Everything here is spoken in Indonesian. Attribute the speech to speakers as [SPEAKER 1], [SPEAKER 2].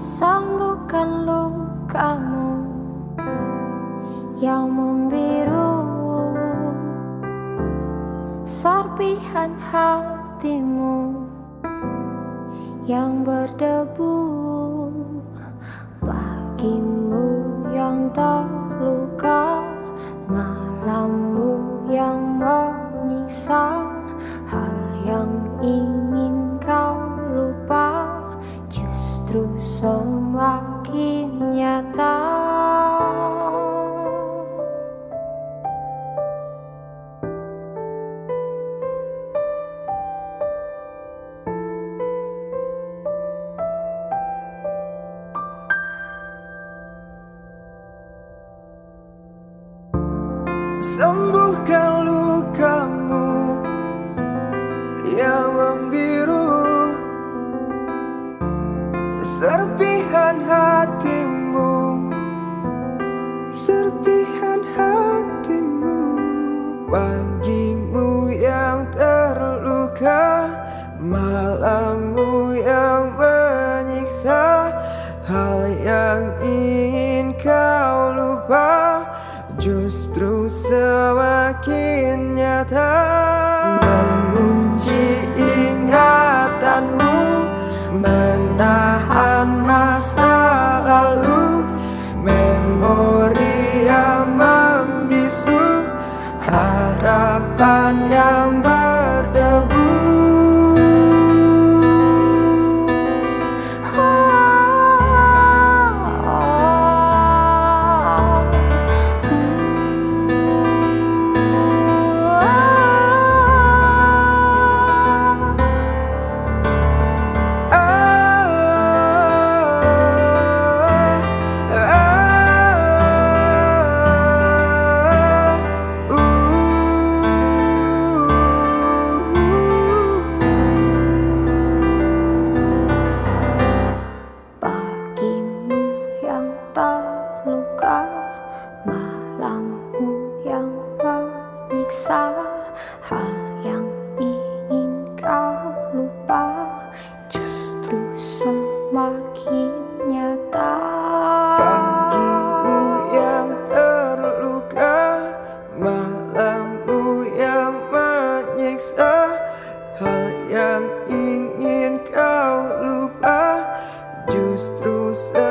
[SPEAKER 1] Sembuhkan lukamu yang membiru. Serpihan hatimu yang berdebu. Bagimu yang terluka
[SPEAKER 2] Sembuhkan lukamu yang ingin kau lupa Justru semakin nyata. Mengunci ingatanmu Menahan masa lalu. Memori yang membisu Harapan yang berdebu
[SPEAKER 1] Hal yang ingin kau lupa. Justru semakin nyata.
[SPEAKER 2] Pagimu yang terluka Malammu yang menyiksa Hal yang ingin kau lupa. Justru semakin